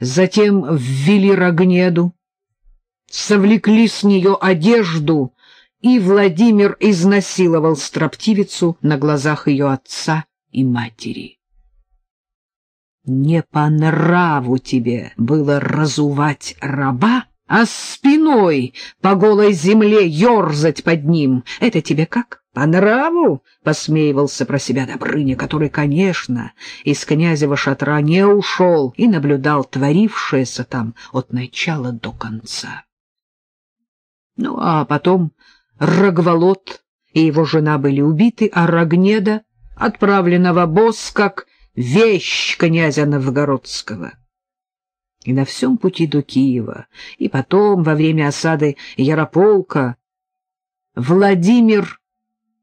Затем ввели Рогнеду, совлекли с нее одежду, и Владимир изнасиловал строптивицу на глазах ее отца и матери. Не по нраву тебе было разувать раба, а спиной по голой земле ерзать под ним. Это тебе как? По нраву? — посмеивался про себя Добрыня, который, конечно, из князева шатра не ушел и наблюдал творившееся там от начала до конца. Ну, а потом Рогволод и его жена были убиты, а Рогнеда отправлена в обоз как вещь князя Новгородского. И на всем пути до Киева, и потом, во время осады Ярополка, Владимир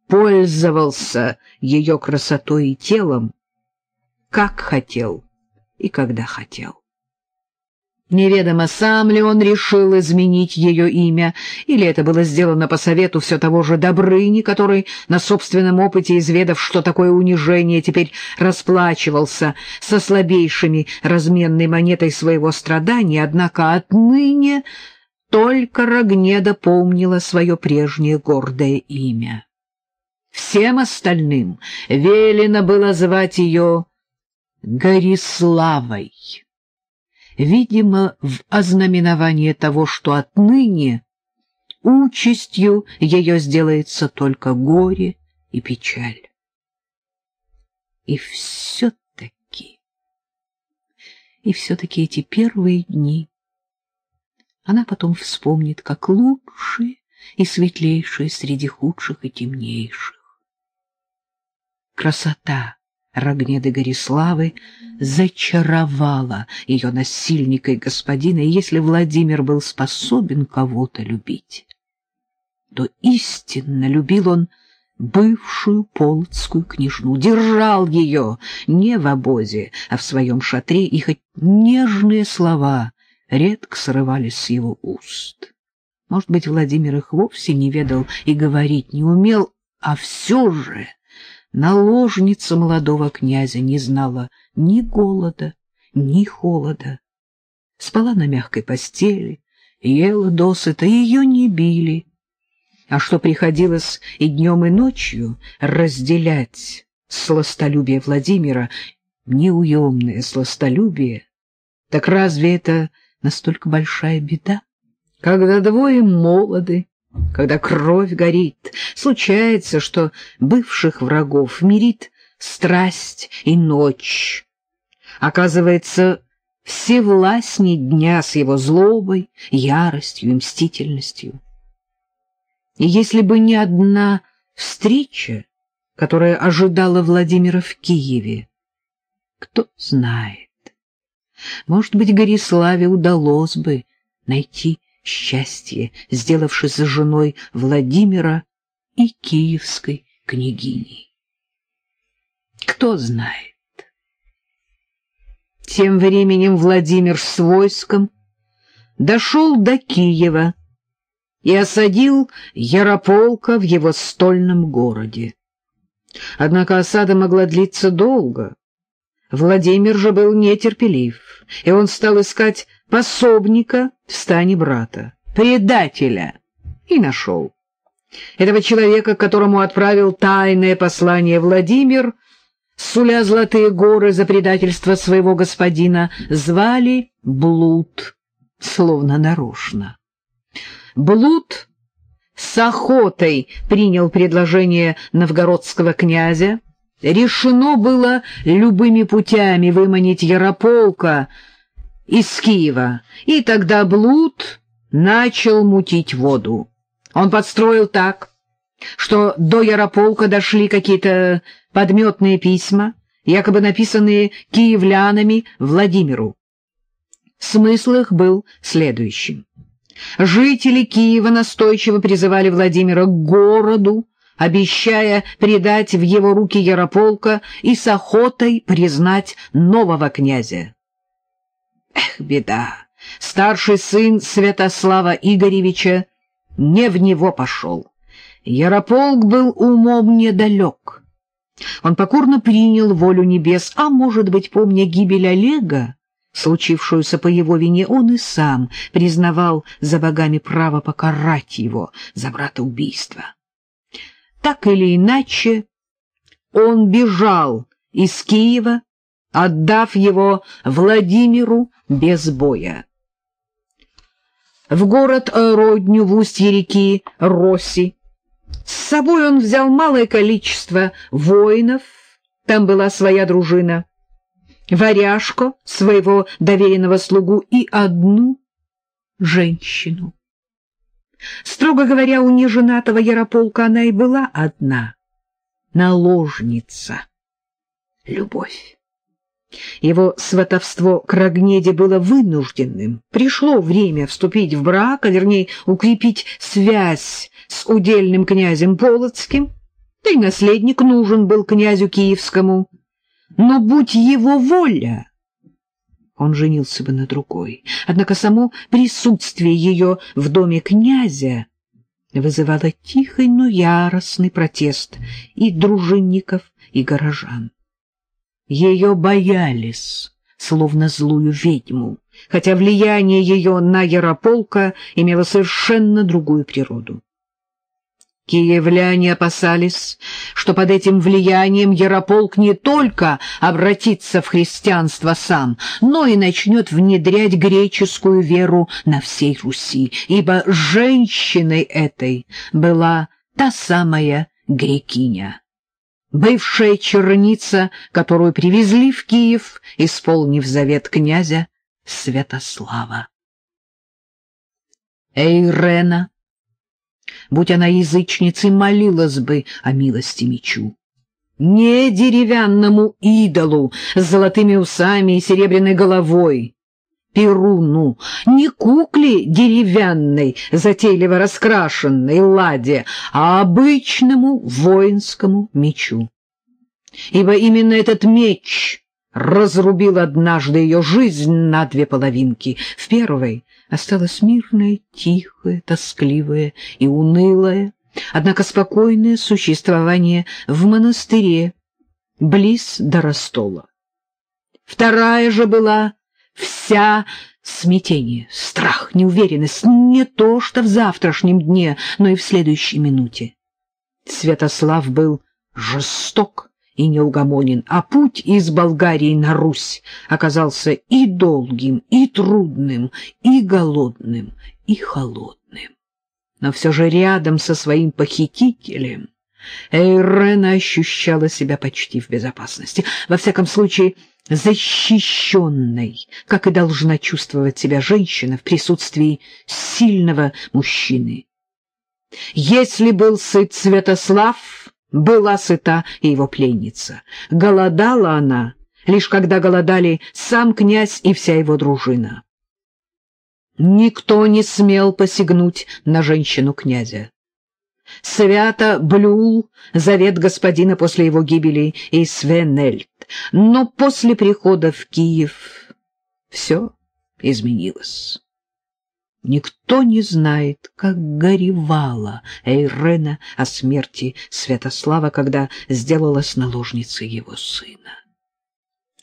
пользовался ее красотой и телом, как хотел и когда хотел. Неведомо, сам ли он решил изменить ее имя, или это было сделано по совету все того же Добрыни, который, на собственном опыте изведав, что такое унижение, теперь расплачивался со слабейшими разменной монетой своего страдания, однако отныне только Рогнеда помнила свое прежнее гордое имя. Всем остальным велено было звать ее Гориславой видимо, в ознаменование того, что отныне участью ее сделается только горе и печаль. И все-таки, и все-таки эти первые дни она потом вспомнит как лучшие и светлейшие среди худших и темнейших. Красота Рогнеды Гориславы зачаровала ее насильника и господина, и если Владимир был способен кого-то любить, то истинно любил он бывшую полоцкую княжну, держал ее не в обозе, а в своем шатре, и хоть нежные слова редко срывались с его уст. Может быть, Владимир их вовсе не ведал и говорить не умел, а все же наложница молодого князя не знала ни голода, ни холода. Спала на мягкой постели, ела досыта, ее не били. А что приходилось и днем, и ночью разделять сластолюбие Владимира, неуемное сластолюбие, так разве это настолько большая беда, когда двое молоды, когда кровь горит, случается, что бывших врагов мирит страсть и ночь. Оказывается, всевластней дня с его злобой, яростью и мстительностью. И если бы не одна встреча, которая ожидала Владимира в Киеве, кто знает, может быть, Гориславе удалось бы найти счастье, сделавшись женой Владимира и киевской княгини. Кто знает. Тем временем Владимир с войском дошел до Киева и осадил Ярополка в его стольном городе. Однако осада могла длиться долго. Владимир же был нетерпелив, и он стал искать пособника в стане брата, предателя, и нашел. Этого человека, которому отправил тайное послание Владимир, суля золотые горы за предательство своего господина, звали Блуд, словно нарочно. Блуд с охотой принял предложение новгородского князя. Решено было любыми путями выманить Ярополка из Киева, и тогда Блуд начал мутить воду. Он подстроил так, что до Ярополка дошли какие-то подметные письма, якобы написанные киевлянами Владимиру. Смысл их был следующим. Жители Киева настойчиво призывали Владимира к городу, обещая предать в его руки Ярополка и с охотой признать нового князя. Эх, беда! Старший сын Святослава Игоревича не в него пошел. Ярополк был умом недалек. Он покорно принял волю небес, а, может быть, помня гибель Олега, случившуюся по его вине, он и сам признавал за богами право покарать его за братоубийство. Так или иначе, он бежал из Киева, отдав его Владимиру без боя. В город Родню в устье реки Роси с собой он взял малое количество воинов, там была своя дружина, варяжку, своего доверенного слугу и одну женщину. Строго говоря, у неженатого Ярополка она и была одна — наложница. Любовь. Его сватовство к Рогнеде было вынужденным. Пришло время вступить в брак, а вернее укрепить связь с удельным князем Полоцким, да и наследник нужен был князю Киевскому. Но будь его воля, он женился бы на другой. Однако само присутствие ее в доме князя вызывало тихий, но яростный протест и дружинников, и горожан. Ее боялись, словно злую ведьму, хотя влияние ее на Ярополка имело совершенно другую природу. Киевляне опасались, что под этим влиянием Ярополк не только обратится в христианство сам, но и начнет внедрять греческую веру на всей Руси, ибо женщиной этой была та самая грекиня, бывшая черница, которую привезли в Киев, исполнив завет князя Святослава. Эйрена будь она язычницей, молилась бы о милости мечу. Не деревянному идолу с золотыми усами и серебряной головой, Перуну, не кукле деревянной, затейливо раскрашенной ладе, а обычному воинскому мечу. Ибо именно этот меч разрубил однажды ее жизнь на две половинки. В первой осталась мирная, тихая, тоскливая и унылая, однако спокойное существование в монастыре, близ до Ростола. Вторая же была вся смятение, страх, неуверенность, не то что в завтрашнем дне, но и в следующей минуте. Святослав был жесток и неугомонен, а путь из Болгарии на Русь оказался и долгим, и трудным, и голодным, и холодным. Но все же рядом со своим похитителем Эйрена ощущала себя почти в безопасности, во всяком случае защищенной, как и должна чувствовать себя женщина в присутствии сильного мужчины. Если был сыт Святослав, была сыта и его пленница. Голодала она, лишь когда голодали сам князь и вся его дружина. Никто не смел посягнуть на женщину князя. Свято блюл завет господина после его гибели и Свенельт, но после прихода в Киев все изменилось. Никто не знает, как горевала Эйрена о смерти Святослава, когда сделалась наложницей его сына.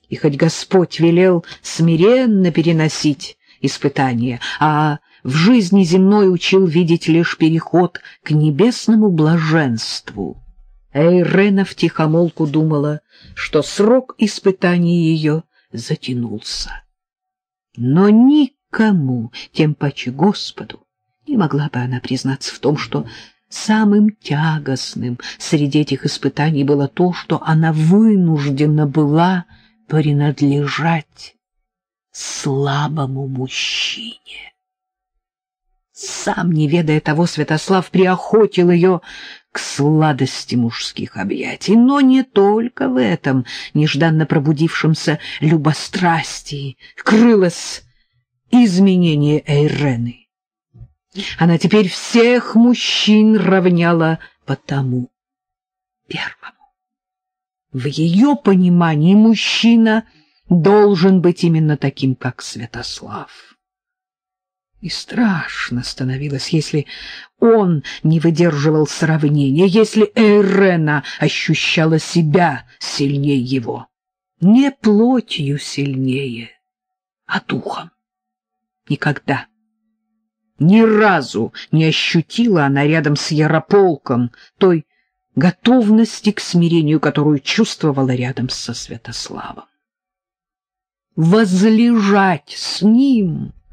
И хоть Господь велел смиренно переносить испытания, а в жизни земной учил видеть лишь переход к небесному блаженству, Эйрена втихомолку думала, что срок испытаний ее затянулся. Но никак Кому, тем паче Господу, не могла бы она признаться в том, что самым тягостным среди этих испытаний было то, что она вынуждена была принадлежать слабому мужчине. Сам, не ведая того, Святослав приохотил ее к сладости мужских объятий, но не только в этом нежданно пробудившемся любострастии крылась изменение Эйрены. Она теперь всех мужчин равняла по тому первому. В ее понимании мужчина должен быть именно таким, как Святослав. И страшно становилось, если он не выдерживал сравнения, если Эйрена ощущала себя сильнее его, не плотью сильнее, а духом. Никогда, ни разу не ощутила она рядом с Ярополком той готовности к смирению, которую чувствовала рядом со Святославом. Возлежать с ним —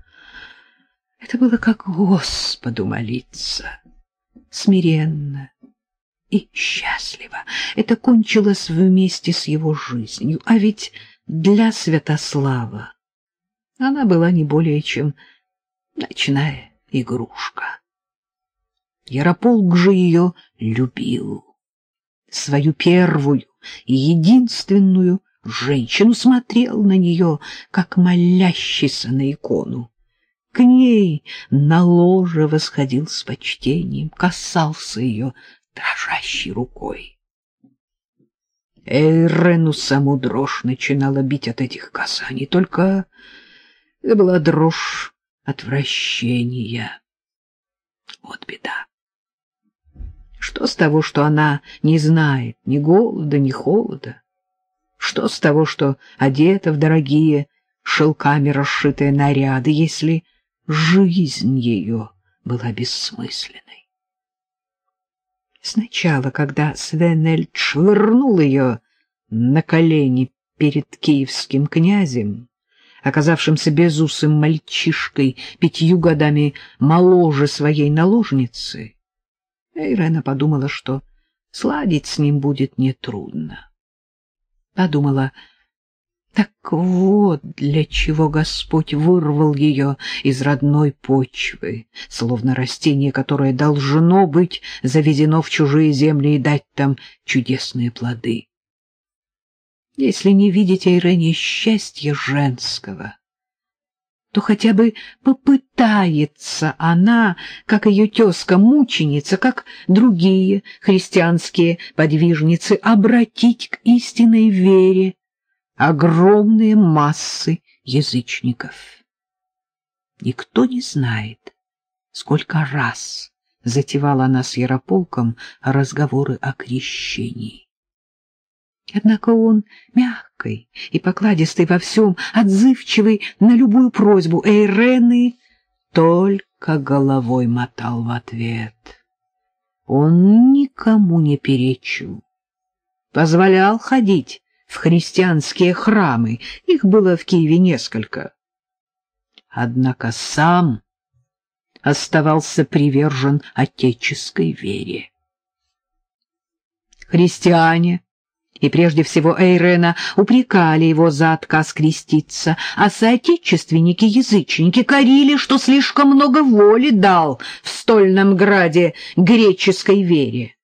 это было как Господу молиться, смиренно и счастливо. Это кончилось вместе с его жизнью, а ведь для Святослава она была не более чем ночная игрушка. Ярополк же ее любил свою первую и единственную женщину, смотрел на нее, как молящийся на икону. К ней на ложе восходил с почтением, касался ее дрожащей рукой. Эйрену саму дрожь начинала бить от этих касаний, только это была дрожь отвращения. Вот беда. Что с того, что она не знает ни голода, ни холода? Что с того, что одета в дорогие шелками расшитые наряды, если жизнь ее была бессмысленной? Сначала, когда Свенель швырнул ее на колени перед киевским князем, оказавшимся безусым мальчишкой, пятью годами моложе своей наложницы, Ирена подумала, что сладить с ним будет нетрудно. Подумала, так вот для чего Господь вырвал ее из родной почвы, словно растение, которое должно быть заведено в чужие земли и дать там чудесные плоды. Если не видеть Ирене счастья женского, то хотя бы попытается она, как ее тезка-мученица, как другие христианские подвижницы, обратить к истинной вере огромные массы язычников. Никто не знает, сколько раз затевала она с Ярополком разговоры о крещении. Однако он мягкий и покладистый во всем, отзывчивый на любую просьбу Эйрены, только головой мотал в ответ. Он никому не перечил. Позволял ходить в христианские храмы, их было в Киеве несколько. Однако сам оставался привержен отеческой вере. Христиане и прежде всего Эйрена упрекали его за отказ креститься, а соотечественники-язычники корили, что слишком много воли дал в стольном граде греческой вере.